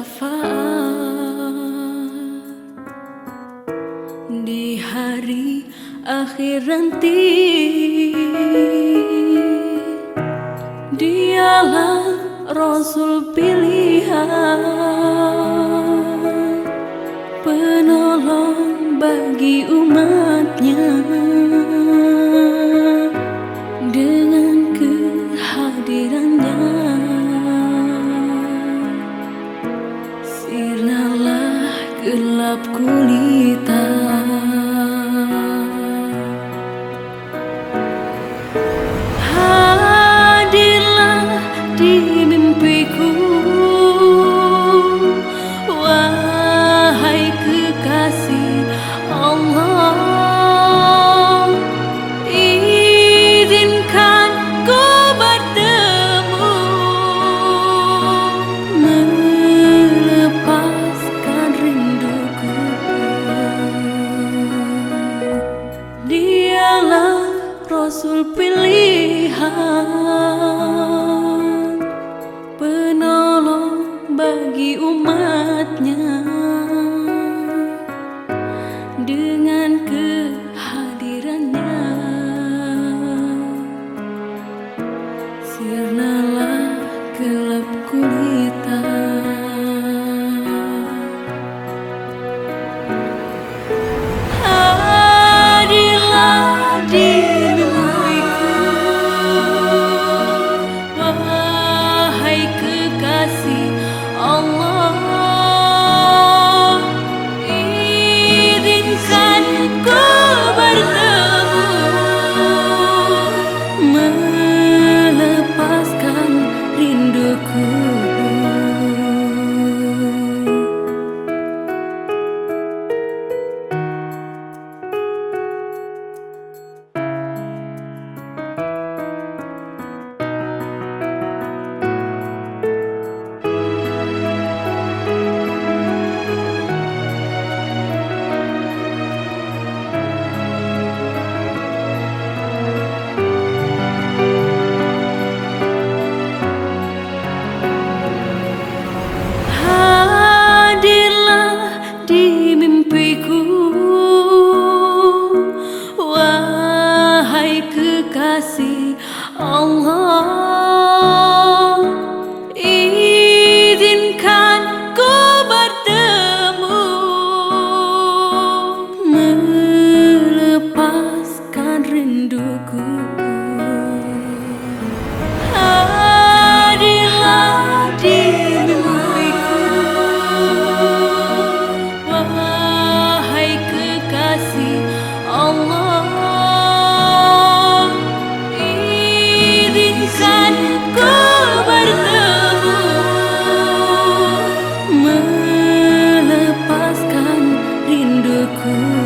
syafaat di hari akhir nanti. Dialah Rasul pilihan penolong bagi umatnya. gelap gulita tierna. rinduku. Hadir hadirmu Wahai kekasih Allah. Izinkan ku bertemu Melepaskan rinduku.